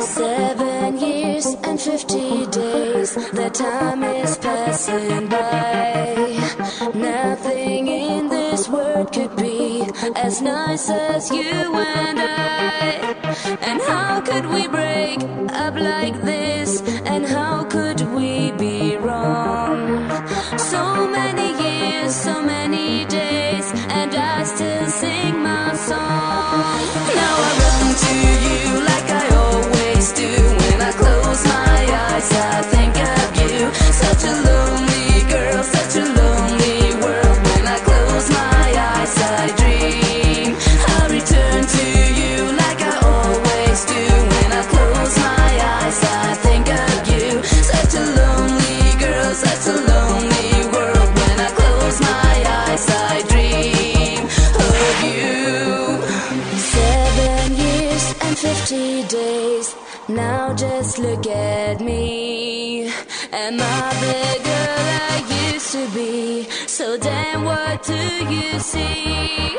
Seven years and fifty days, the time is passing by. Nothing in this world could be as nice as you and I. And how could we break up like this? Now just look at me. Am I the girl I used to be? So damn, what do you see?